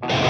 Bye.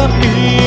let me.